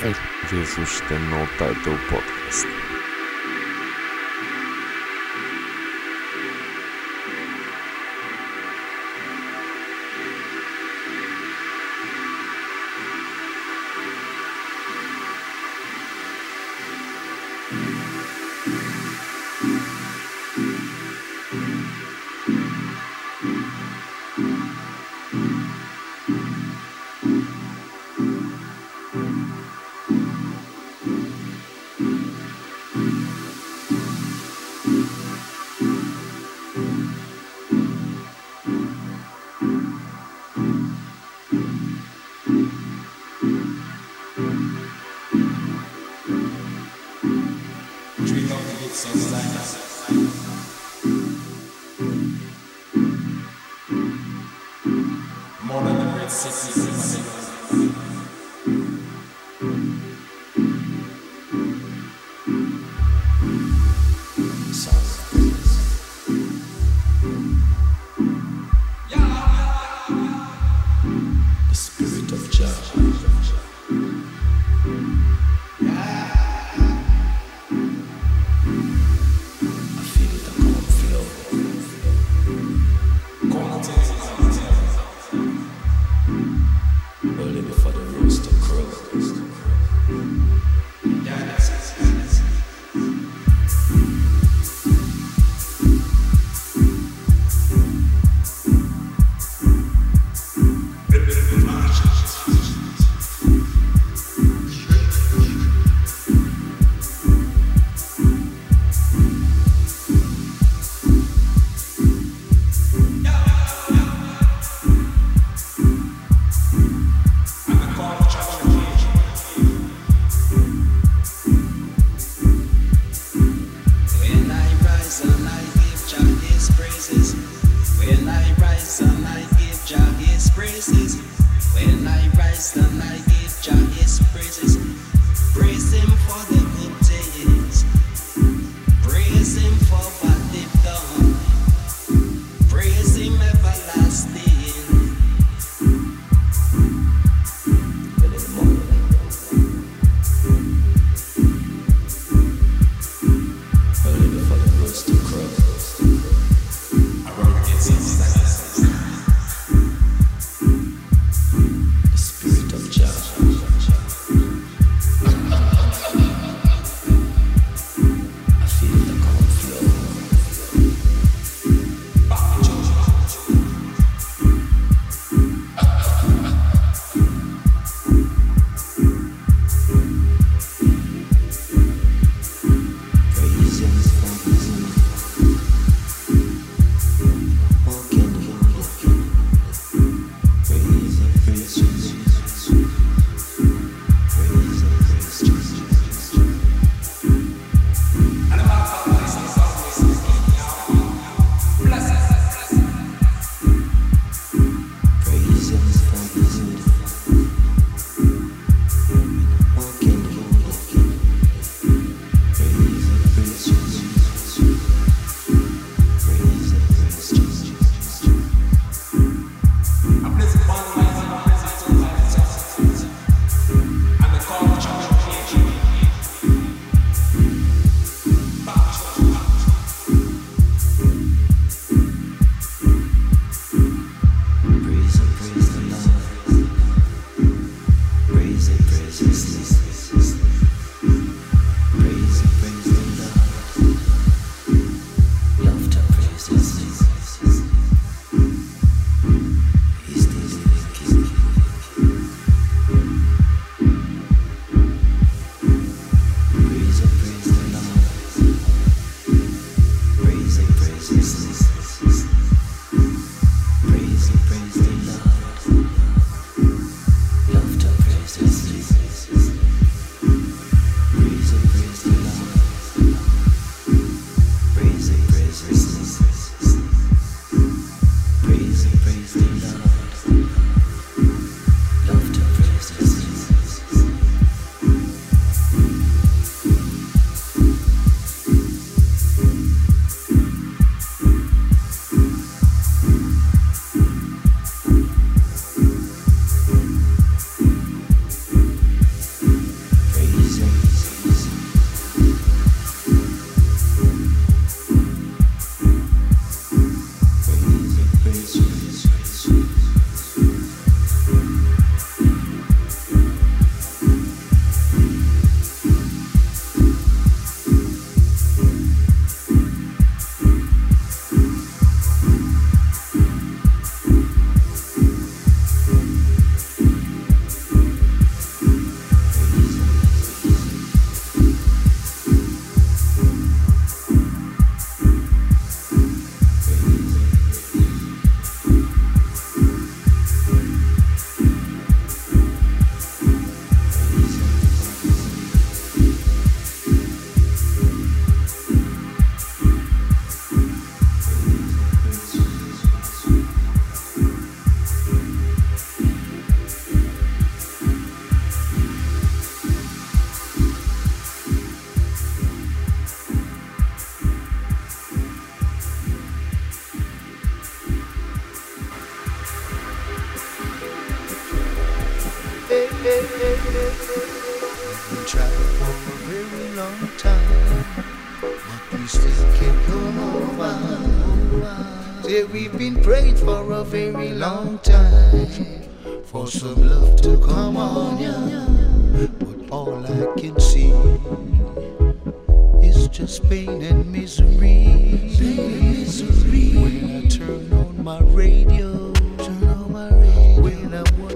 Spotify. Wiersz już no title podcast. The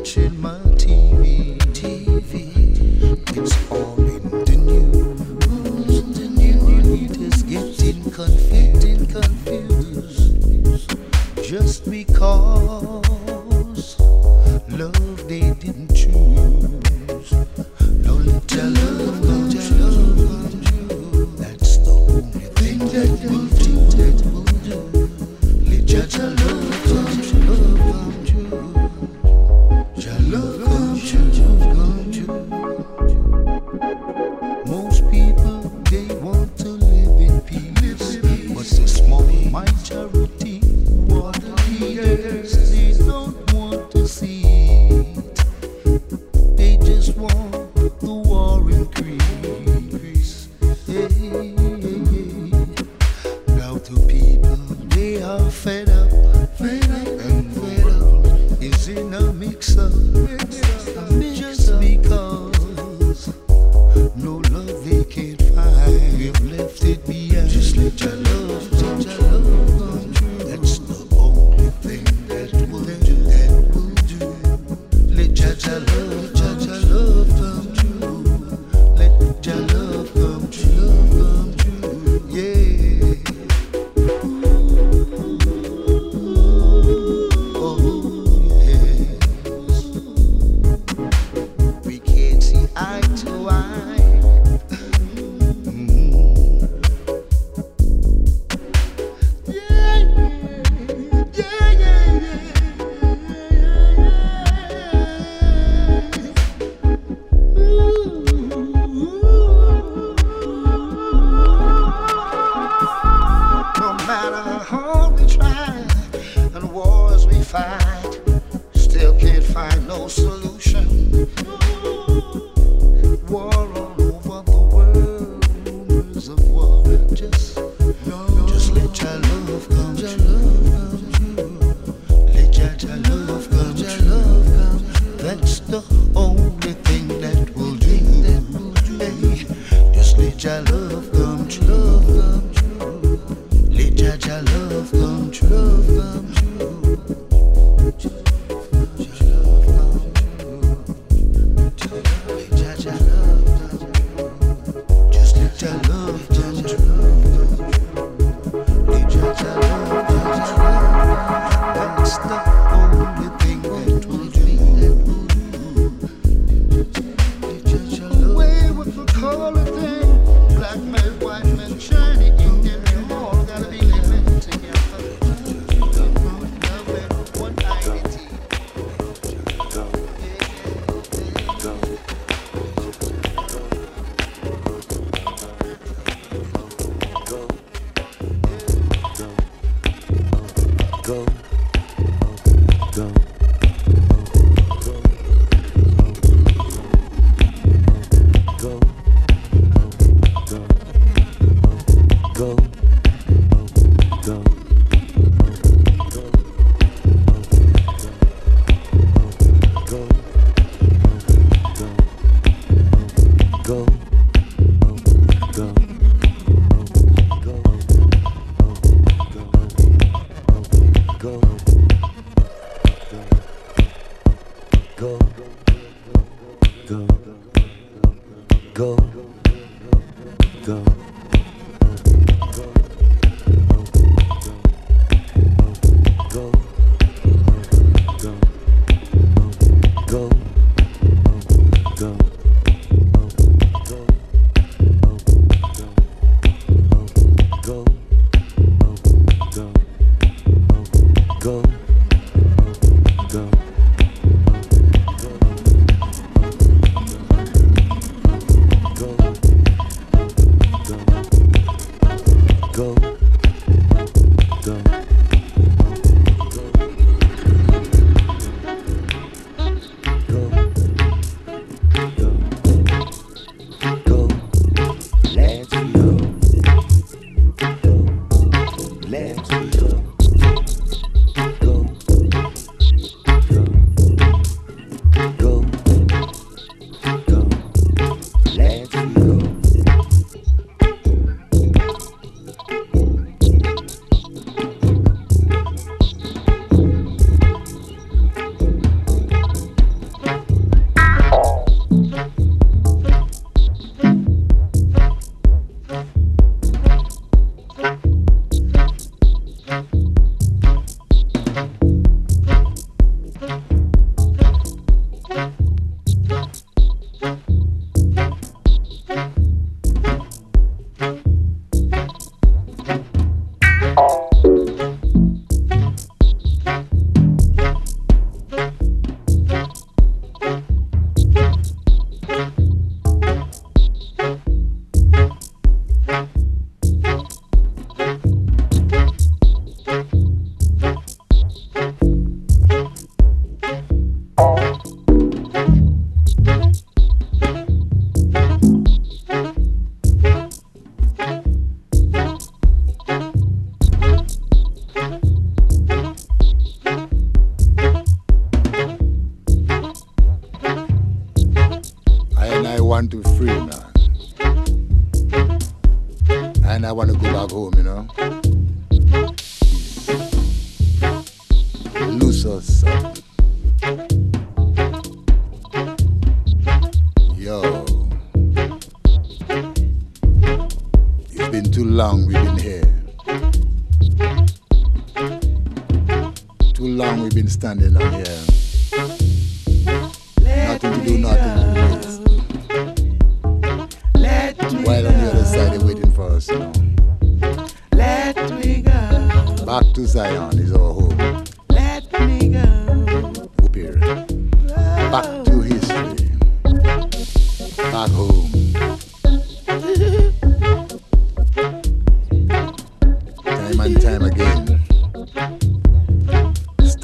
watching my TV, TV, it's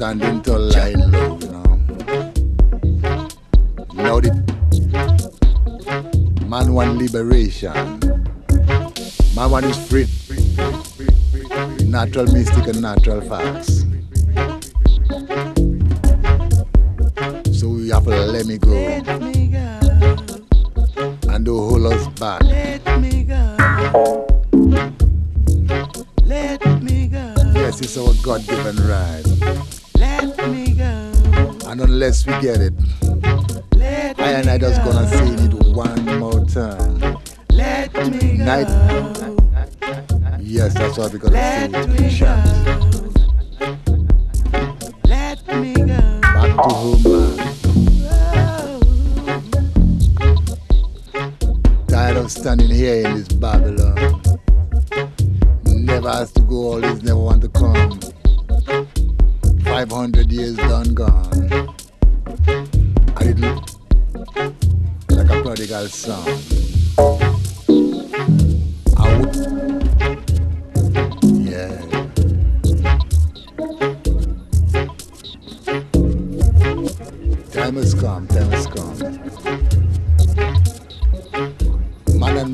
Standing tall, lying low, you know. Now the man want liberation. Man want his free. Natural mystic and natural facts. So we have to let me go Let me go, and don't hold us back. let me go. Let me go, Yes, it's our God given right. Let me go. And unless we get it, Let I and I just gonna go. say it one more time. Let me go. Night. Yes, that's what we're gonna Let say. me go. Let me go. Back to homeland.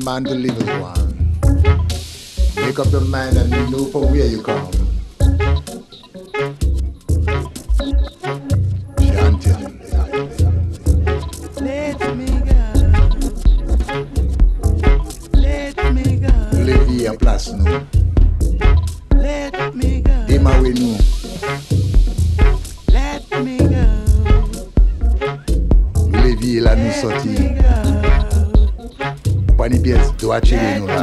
Man to live as one. Make up your mind and you know from where you come. Patilino.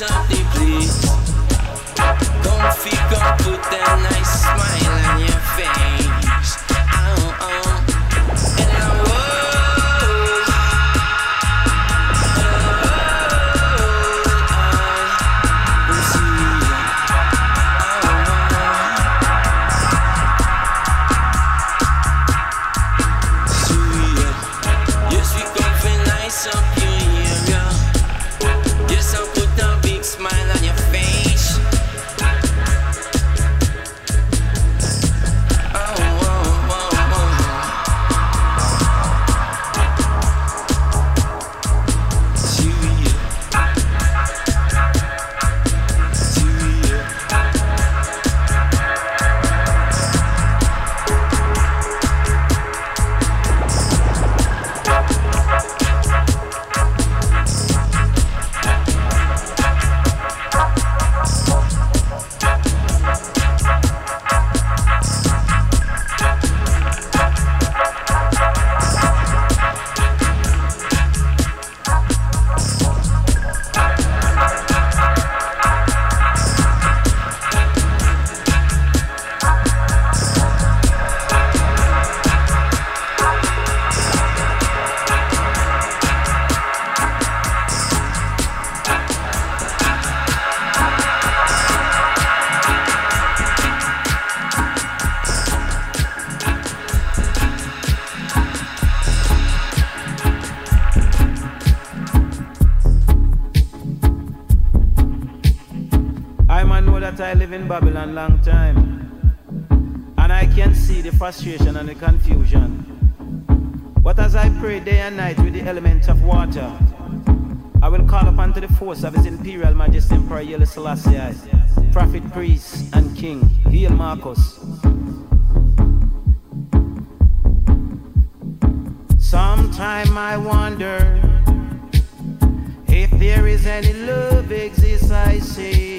something, don't feel, come put that nice smile on your face. Babylon long time. And I can see the frustration and the confusion. But as I pray day and night with the elements of water, I will call upon to the force of His Imperial Majesty Emperor Haile Selassie, Prophet, Priest, and King. Heal Marcus. Sometime I wonder if there is any love exists, I see.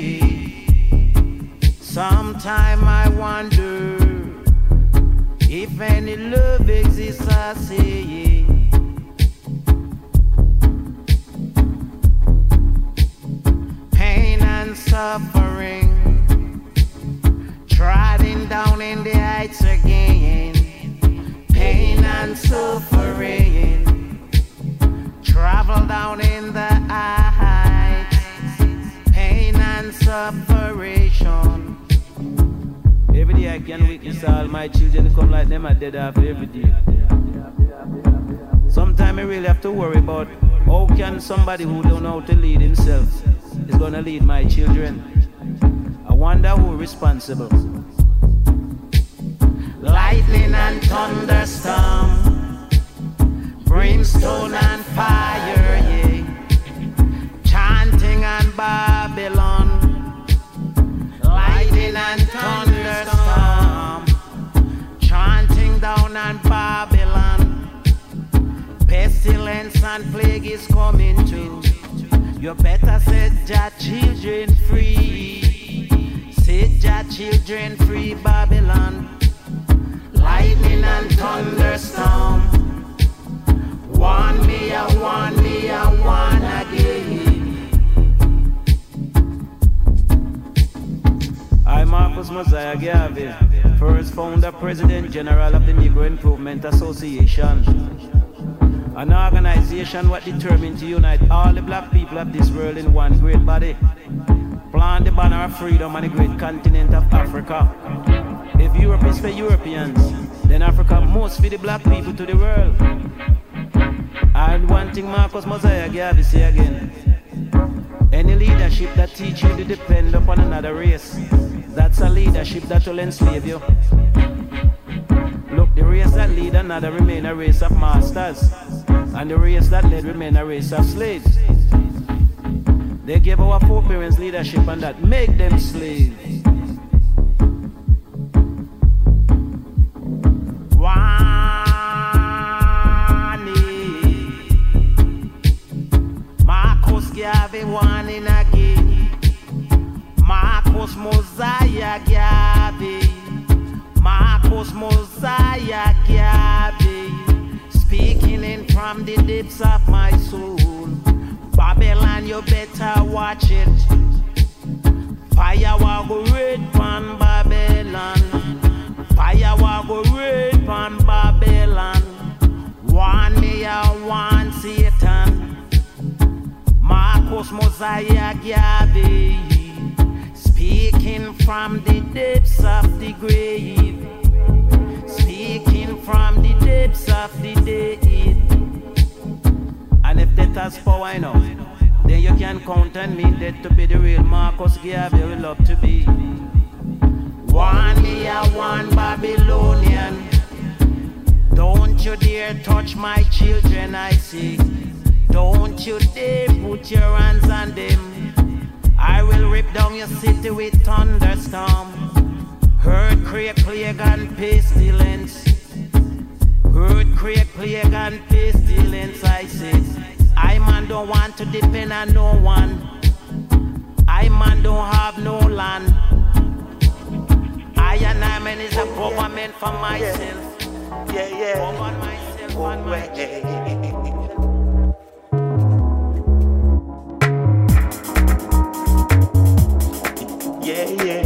Sometime I wonder if any love exists, I say. Pain and suffering, trodden down in the heights again. Pain and suffering, travel down in the heights. Pain and separation. Every day I can witness all my children come like them are dead off every day. Sometimes I really have to worry about how can somebody who don't know how to lead himself is gonna lead my children. I wonder who responsible. Lightning and thunderstorm, brimstone and fire, yeah. Chanting and Babylon, lightning and thunderstorm, chanting down on Babylon. Pestilence and plague is coming too. You better set your children free. Set your children free, Babylon. Lightning and thunderstorm. President general of the Negro Improvement Association. An organization what determined to unite all the black people of this world in one great body. Plant the banner of freedom on the great continent of Africa. If Europe is for Europeans, then Africa must be the black people to the world. And one thing Marcus Mosiah Garvey say again. Any leadership that teach you to depend upon another race, that's a leadership that will enslave you. Look, the race that lead another remain a race of masters, and the race that led remain a race of slaves. They gave our foreparents leadership and that make them slaves. Go red pan Babylon. Fire will go red pan Babylon. Warn me, I want Satan. Marcus Mosiah Garvey. Speaking from the depths of the grave. Speaking from the depths of the dead. And if that has power enough, then you can count on me that to be the real Marcus Garvey we love to be. One me, I want Babylonian. Don't you dare touch my children, I say. Don't you dare put your hands on them. I will rip down your city with thunderstorm. Earthquake, plague, and pestilence. Earthquake, plague, and pestilence, I say. I man don't want to depend on no one. I man don't have no land. I and I man is a government for myself. Yeah, yeah. Govern myself oh, and my children. Yeah, yeah.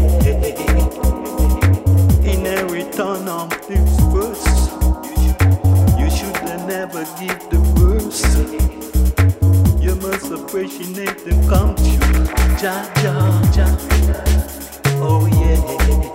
In a return of this verse, you should never give the verse. You must appreciate the come true. Ja, ja, ja. Oh, yeah.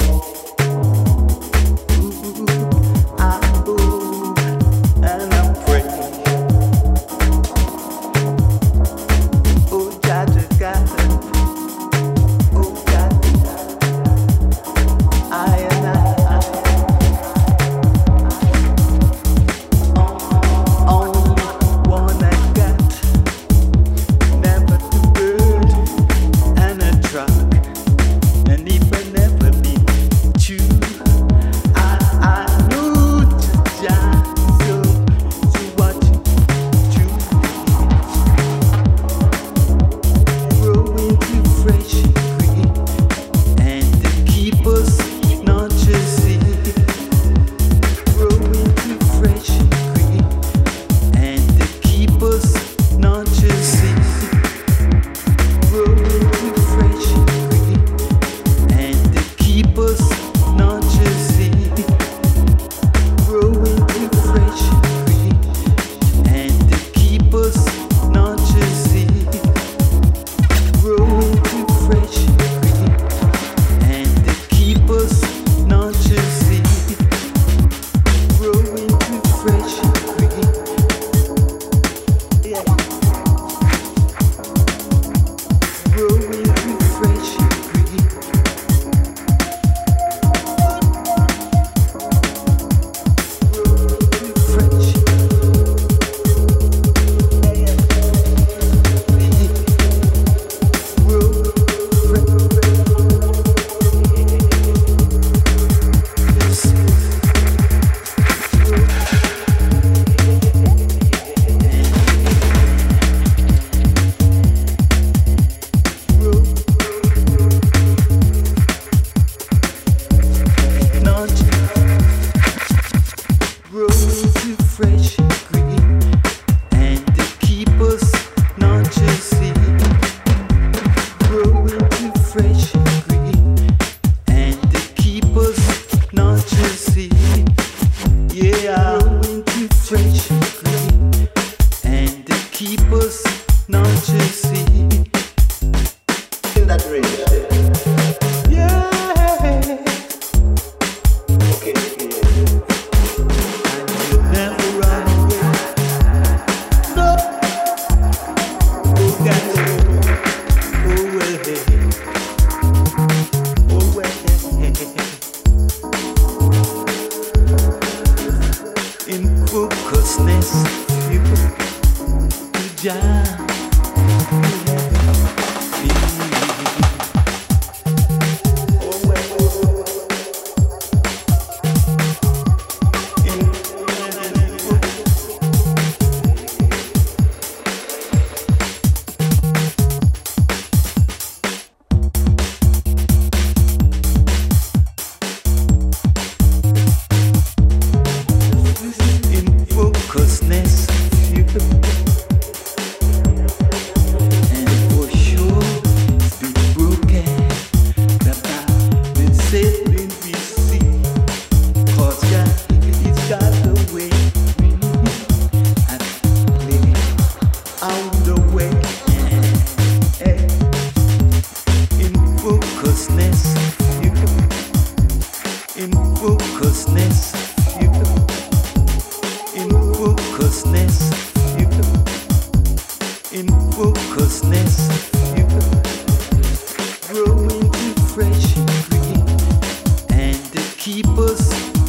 people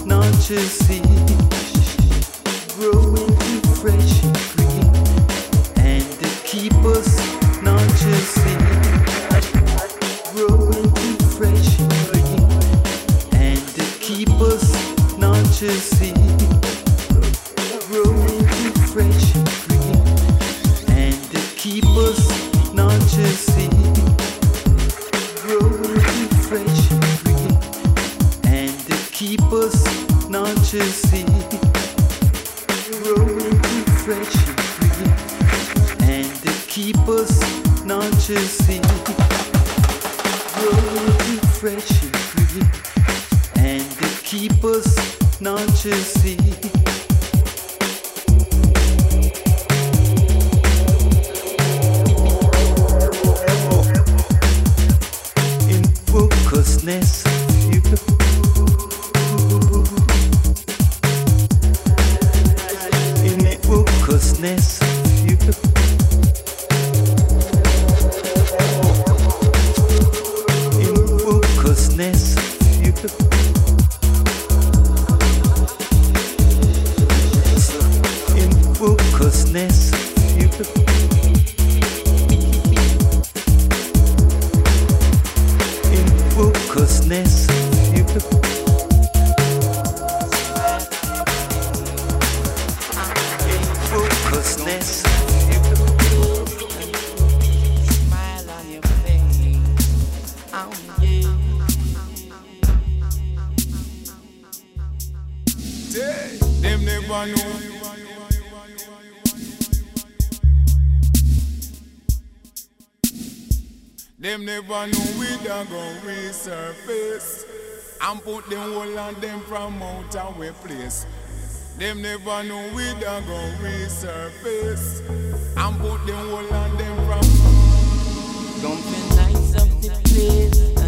not to see. a surface resurface and put them whole on them from out away place. Them never know we da go resurface and put them whole on them from. Dumping lights up the place.